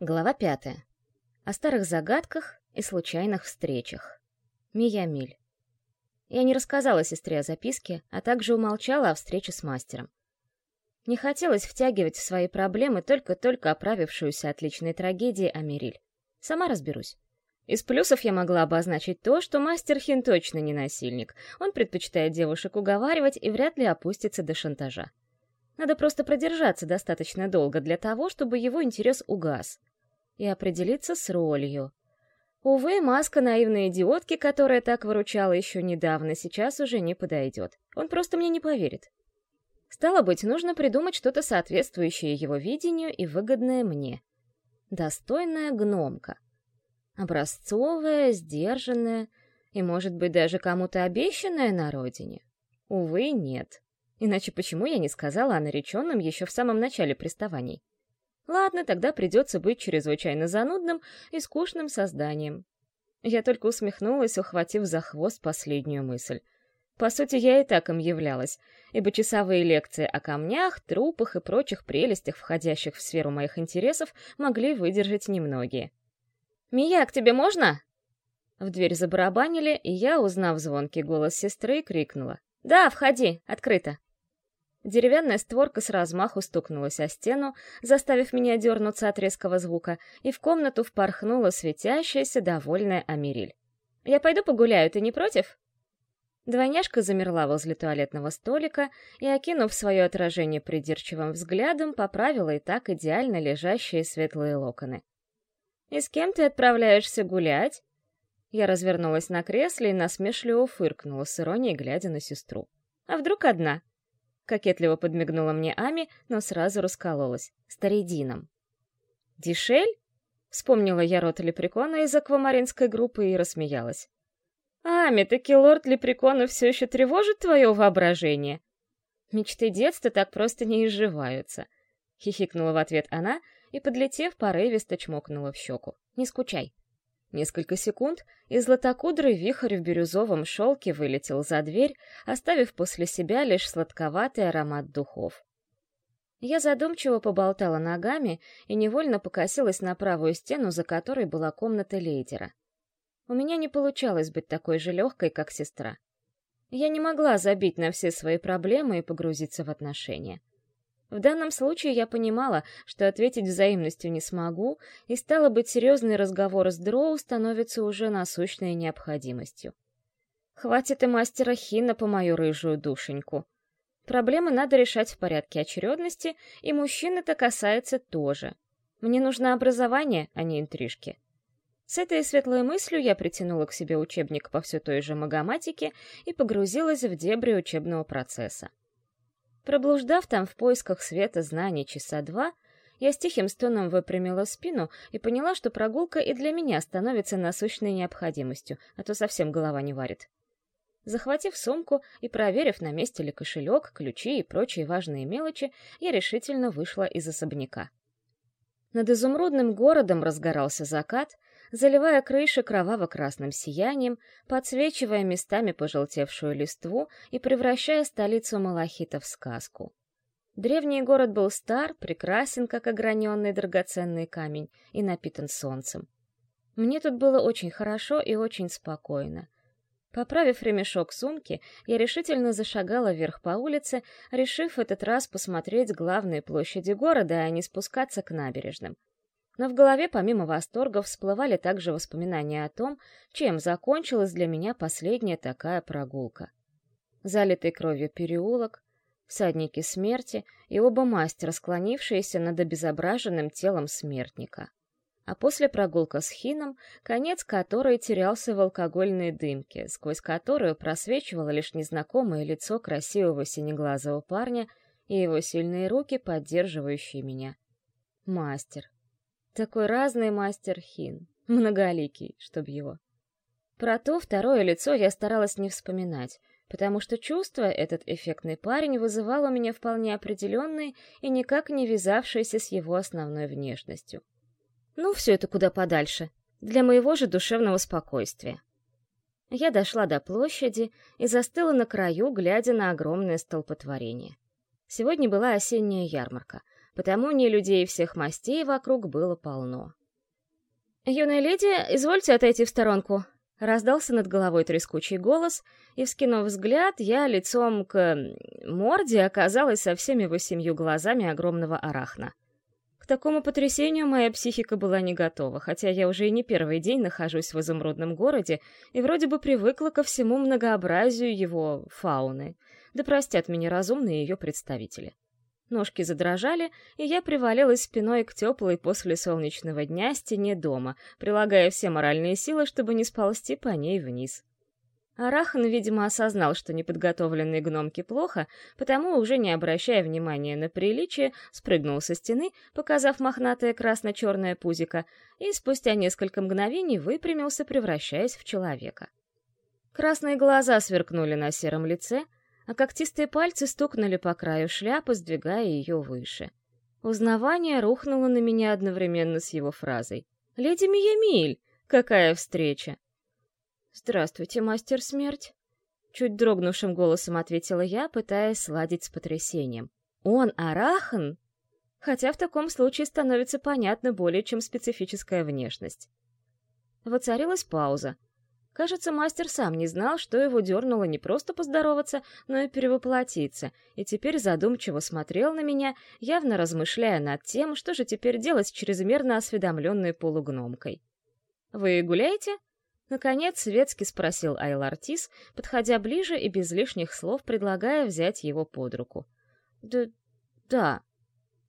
Глава пятая. О старых загадках и случайных встречах. Мия Миль. Я не рассказала сестре о записке, а также умолчала о встрече с мастером. Не хотелось втягивать в свои проблемы только-только оправившуюся от личной трагедии Америль. Сама разберусь. Из плюсов я могла обозначить то, что мастер Хин точно не насильник. Он предпочитает девушек уговаривать и вряд ли опустится до шантажа. Надо просто продержаться достаточно долго для того, чтобы его интерес угас и определиться с ролью. Увы, маска наивной идиотки, которая так выручала еще недавно, сейчас уже не подойдет. Он просто мне не поверит. Стало быть, нужно придумать что-то соответствующее его видению и выгодное мне. Достойная гномка. Образцовая, сдержанная и, может быть, даже кому-то обещанная на родине. Увы, нет. Иначе почему я не сказала о нареченном еще в самом начале приставаний? Ладно, тогда придется быть чрезвычайно занудным и скучным созданием. Я только усмехнулась, ухватив за хвост последнюю мысль. По сути, я и так им являлась, ибо часовые лекции о камнях, трупах и прочих прелестях, входящих в сферу моих интересов, могли выдержать немногие. «Мия, к тебе можно?» В дверь забарабанили, и я, узнав звонкий голос сестры, крикнула. «Да, входи, открыто». Деревянная створка с размаху стукнулась о стену, заставив меня дернуться от резкого звука, и в комнату впорхнула светящаяся, довольная Америль. «Я пойду погуляю, ты не против?» Двойняшка замерла возле туалетного столика и, окинув свое отражение придирчивым взглядом, поправила и так идеально лежащие светлые локоны. «И с кем ты отправляешься гулять?» Я развернулась на кресле и насмешливо фыркнула, с иронией глядя на сестру. «А вдруг одна?» Кокетливо подмигнула мне Ами, но сразу раскололась. Старидином. «Дишель?» Вспомнила я рот Лепрекона из аквамаринской группы и рассмеялась. «Ами, таки лорд Лепрекона все еще тревожит твое воображение?» «Мечты детства так просто не изживаются», — хихикнула в ответ она и, подлетев, порывисто чмокнула в щеку. «Не скучай». Несколько секунд, и златокудрый вихрь в бирюзовом шелке вылетел за дверь, оставив после себя лишь сладковатый аромат духов. Я задумчиво поболтала ногами и невольно покосилась на правую стену, за которой была комната лейдера. У меня не получалось быть такой же легкой, как сестра. Я не могла забить на все свои проблемы и погрузиться в отношения. В данном случае я понимала, что ответить взаимностью не смогу, и стало быть, серьезный разговор с Дроу становится уже насущной необходимостью. Хватит и мастера Хина по мою рыжую душеньку. Проблемы надо решать в порядке очередности, и мужчин это касается тоже. Мне нужно образование, а не интрижки. С этой светлой мыслью я притянула к себе учебник по все той же магоматике и погрузилась в дебри учебного процесса. Проблуждав там в поисках света знаний часа два, я с тихим стоном выпрямила спину и поняла, что прогулка и для меня становится насущной необходимостью, а то совсем голова не варит. Захватив сумку и проверив, на месте ли кошелек, ключи и прочие важные мелочи, я решительно вышла из особняка. Над изумрудным городом разгорался закат, заливая крыши кроваво-красным сиянием, подсвечивая местами пожелтевшую листву и превращая столицу Малахита в сказку. Древний город был стар, прекрасен, как ограненный драгоценный камень, и напитан солнцем. Мне тут было очень хорошо и очень спокойно. Поправив ремешок сумки, я решительно зашагала вверх по улице, решив этот раз посмотреть главные площади города, а не спускаться к набережным. Но в голове помимо восторгов всплывали также воспоминания о том, чем закончилась для меня последняя такая прогулка. Залитый кровью переулок, всадники смерти и оба мастера, склонившиеся над обезображенным телом смертника. А после прогулка с Хином, конец которой терялся в алкогольной дымке, сквозь которую просвечивало лишь незнакомое лицо красивого синеглазого парня и его сильные руки, поддерживающие меня. Мастер. Такой разный мастер Хин, многоликий, чтоб его. Про то второе лицо я старалась не вспоминать, потому что чувство этот эффектный парень вызывал у меня вполне определенные и никак не вязавшиеся с его основной внешностью. Ну, все это куда подальше, для моего же душевного спокойствия. Я дошла до площади и застыла на краю, глядя на огромное столпотворение. Сегодня была осенняя ярмарка — потому не людей всех мастей вокруг было полно. «Юная леди, извольте отойти в сторонку», — раздался над головой трескучий голос, и, вскинув взгляд, я лицом к... морде оказалась со всеми восемью глазами огромного арахна. К такому потрясению моя психика была не готова, хотя я уже и не первый день нахожусь в изумрудном городе и вроде бы привыкла ко всему многообразию его фауны. Да простят меня разумные ее представители. Ножки задрожали, и я привалилась спиной к теплой после солнечного дня стене дома, прилагая все моральные силы, чтобы не сползти по ней вниз. Арахан, видимо, осознал, что неподготовленной гномке плохо, потому, уже не обращая внимания на приличие, спрыгнул со стены, показав мохнатое красно-черное пузико, и спустя несколько мгновений выпрямился, превращаясь в человека. Красные глаза сверкнули на сером лице — а когтистые пальцы стукнули по краю шляпы, сдвигая ее выше. Узнавание рухнуло на меня одновременно с его фразой. «Леди Миямиль! Какая встреча!» «Здравствуйте, мастер смерть!» Чуть дрогнувшим голосом ответила я, пытаясь сладить с потрясением. «Он Арахан?» Хотя в таком случае становится понятно более чем специфическая внешность. Воцарилась пауза. Кажется, мастер сам не знал, что его дернуло не просто поздороваться, но и перевоплотиться, и теперь задумчиво смотрел на меня, явно размышляя над тем, что же теперь делать с чрезмерно осведомленной полугномкой. «Вы гуляете?» Наконец, светски спросил Айлартис, подходя ближе и без лишних слов предлагая взять его под руку. «Да... да...»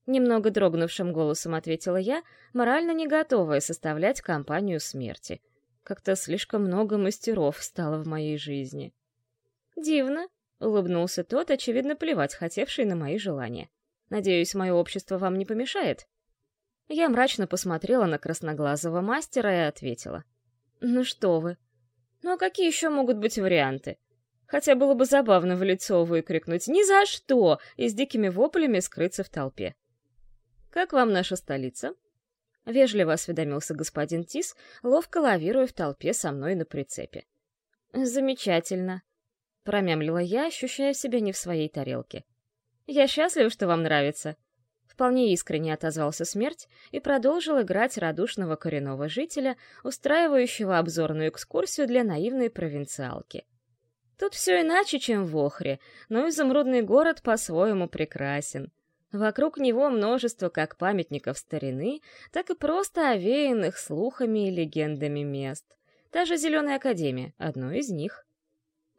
Немного дрогнувшим голосом ответила я, морально не готовая составлять компанию смерти — как-то слишком много мастеров стало в моей жизни. «Дивно», — улыбнулся тот, очевидно, плевать хотевший на мои желания. «Надеюсь, мое общество вам не помешает?» Я мрачно посмотрела на красноглазого мастера и ответила. «Ну что вы? Ну а какие еще могут быть варианты? Хотя было бы забавно в лицо выкрикнуть «Ни за что!» и с дикими воплями скрыться в толпе. «Как вам наша столица?» — вежливо осведомился господин Тис, ловко лавируя в толпе со мной на прицепе. «Замечательно», — промямлила я, ощущая себя не в своей тарелке. «Я счастлива, что вам нравится». Вполне искренне отозвался смерть и продолжил играть радушного коренного жителя, устраивающего обзорную экскурсию для наивной провинциалки. Тут все иначе, чем в Охре, но изумрудный город по-своему прекрасен. Вокруг него множество как памятников старины, так и просто овеянных слухами и легендами мест. Та же Зеленая Академия — одно из них.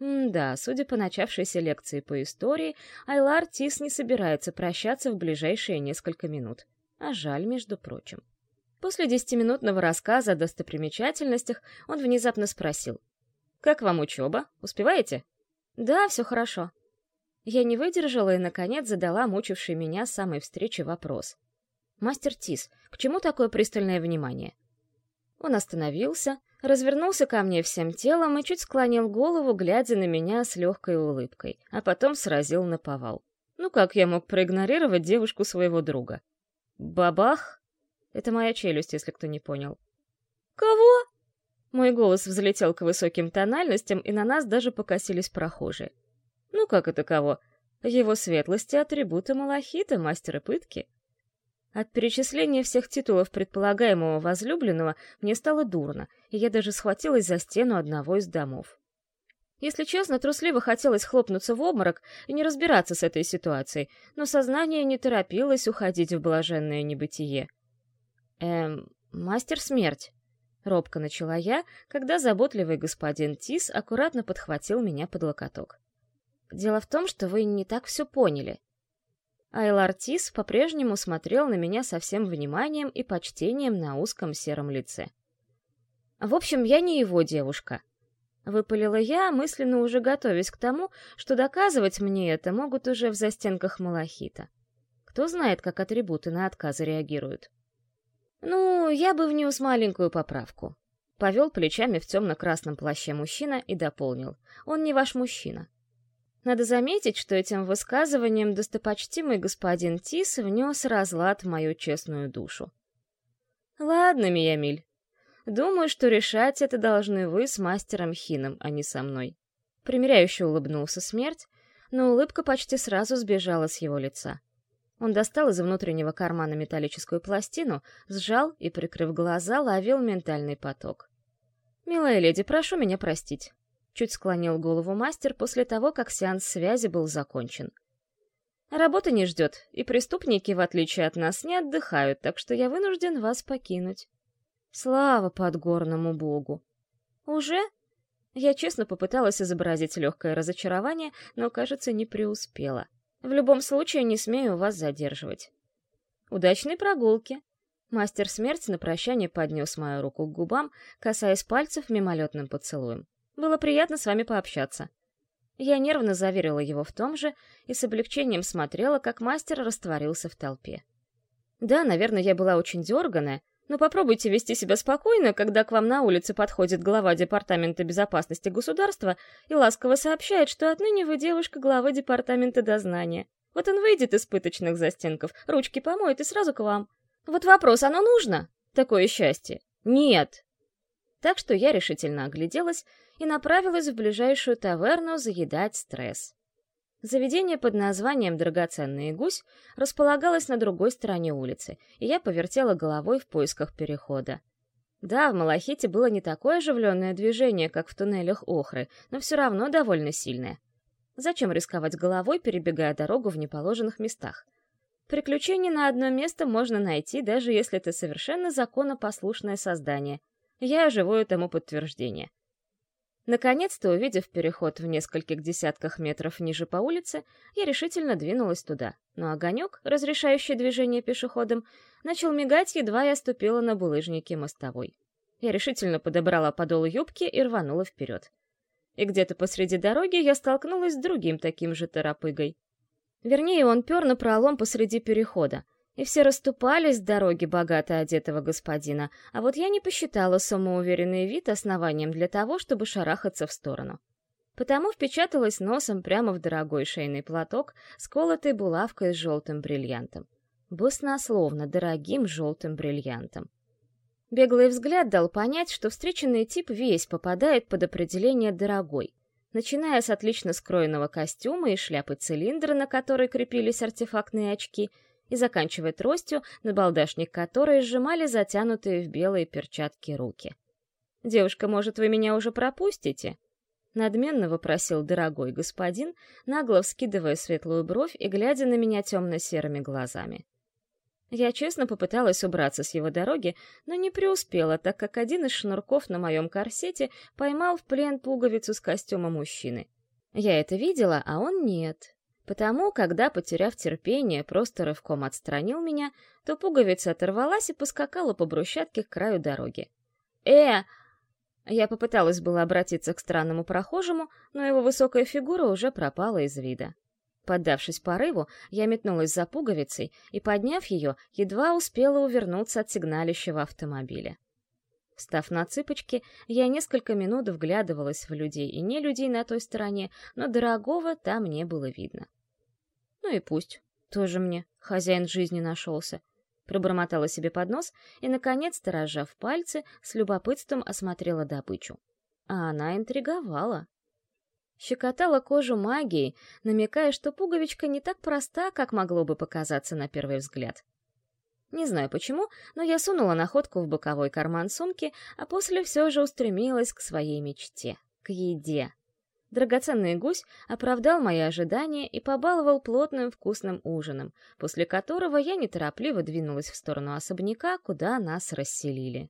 М да, судя по начавшейся лекции по истории, Айлар Тис не собирается прощаться в ближайшие несколько минут. А жаль, между прочим. После десятиминутного рассказа о достопримечательностях он внезапно спросил. «Как вам учеба? Успеваете?» «Да, все хорошо», я не выдержала и, наконец, задала мучивший меня с самой встречи вопрос. «Мастер Тис, к чему такое пристальное внимание?» Он остановился, развернулся ко мне всем телом и чуть склонил голову, глядя на меня с легкой улыбкой, а потом сразил на повал. Ну как я мог проигнорировать девушку своего друга? Бабах! Это моя челюсть, если кто не понял. «Кого?» Мой голос взлетел к высоким тональностям, и на нас даже покосились прохожие. Ну как это кого? Его светлости атрибуты малахита, мастера пытки. От перечисления всех титулов предполагаемого возлюбленного мне стало дурно, и я даже схватилась за стену одного из домов. Если честно, трусливо хотелось хлопнуться в обморок и не разбираться с этой ситуацией, но сознание не торопилось уходить в блаженное небытие. «Эм, мастер смерть», — робко начала я, когда заботливый господин Тис аккуратно подхватил меня под локоток. Дело в том, что вы не так все поняли. Айлар Тис по-прежнему смотрел на меня со всем вниманием и почтением на узком сером лице. В общем, я не его девушка. Выпалила я, мысленно уже готовясь к тому, что доказывать мне это могут уже в застенках Малахита. Кто знает, как атрибуты на отказы реагируют. Ну, я бы внес маленькую поправку. Повел плечами в темно-красном плаще мужчина и дополнил. Он не ваш мужчина. Надо заметить, что этим высказыванием достопочтимый господин Тис внес разлад в мою честную душу. «Ладно, Миямиль. Думаю, что решать это должны вы с мастером Хином, а не со мной». Примеряюще улыбнулся смерть, но улыбка почти сразу сбежала с его лица. Он достал из внутреннего кармана металлическую пластину, сжал и, прикрыв глаза, ловил ментальный поток. «Милая леди, прошу меня простить», — чуть склонил голову мастер после того, как сеанс связи был закончен. «Работа не ждет, и преступники, в отличие от нас, не отдыхают, так что я вынужден вас покинуть». Слава подгорному богу! «Уже?» Я честно попыталась изобразить легкое разочарование, но, кажется, не преуспела. В любом случае, не смею вас задерживать. Удачной прогулки. Мастер смерти на прощание поднес мою руку к губам, касаясь пальцев мимолетным поцелуем. Было приятно с вами пообщаться. Я нервно заверила его в том же и с облегчением смотрела, как мастер растворился в толпе. Да, наверное, я была очень дерганая, но попробуйте вести себя спокойно, когда к вам на улице подходит глава Департамента безопасности государства и ласково сообщает, что отныне вы девушка главы Департамента дознания. Вот он выйдет из пыточных застенков, ручки помоет и сразу к вам. Вот вопрос, оно нужно? Такое счастье? Нет. Так что я решительно огляделась и направилась в ближайшую таверну заедать стресс. Заведение под названием «Драгоценный гусь» располагалось на другой стороне улицы, и я повертела головой в поисках перехода. Да, в Малахите было не такое оживленное движение, как в туннелях Охры, но все равно довольно сильное. Зачем рисковать головой, перебегая дорогу в неположенных местах? Приключений на одно место можно найти, даже если это совершенно законопослушное создание. Я живое тому подтверждение. Наконец-то, увидев переход в нескольких десятках метров ниже по улице, я решительно двинулась туда. Но огонек, разрешающий движение пешеходам, начал мигать, едва я ступила на булыжники мостовой. Я решительно подобрала подол юбки и рванула вперед. И где-то посреди дороги я столкнулась с другим таким же торопыгой. Вернее, он пер на пролом посреди перехода, и все расступались с дороги богато одетого господина, а вот я не посчитала самоуверенный вид основанием для того, чтобы шарахаться в сторону. Потому впечаталась носом прямо в дорогой шейный платок, сколотый булавкой с желтым бриллиантом. Баснословно дорогим желтым бриллиантом. Беглый взгляд дал понять, что встреченный тип весь попадает под определение «дорогой», начиная с отлично скроенного костюма и шляпы цилиндра, на которой крепились артефактные очки — и заканчивая тростью, набалдашник которой сжимали затянутые в белые перчатки руки. «Девушка, может, вы меня уже пропустите?» Надменно вопросил дорогой господин, нагло вскидывая светлую бровь и глядя на меня темно-серыми глазами. Я честно попыталась убраться с его дороги, но не преуспела, так как один из шнурков на моем корсете поймал в плен пуговицу с костюма мужчины. Я это видела, а он нет. Потому, когда, потеряв терпение, просто рывком отстранил меня, то пуговица оторвалась и поскакала по брусчатке к краю дороги. «Э!» Я попыталась было обратиться к странному прохожему, но его высокая фигура уже пропала из вида. Поддавшись порыву, я метнулась за пуговицей и, подняв ее, едва успела увернуться от сигналищего автомобиля. Встав на цыпочки, я несколько минут вглядывалась в людей и не людей на той стороне, но дорогого там не было видно. Ну и пусть. Тоже мне хозяин жизни нашелся. Пробормотала себе под нос и, наконец-то, разжав пальцы, с любопытством осмотрела добычу. А она интриговала. Щекотала кожу магией, намекая, что пуговичка не так проста, как могло бы показаться на первый взгляд. Не знаю почему, но я сунула находку в боковой карман сумки, а после все же устремилась к своей мечте — к еде. Драгоценный гусь оправдал мои ожидания и побаловал плотным вкусным ужином, после которого я неторопливо двинулась в сторону особняка, куда нас расселили.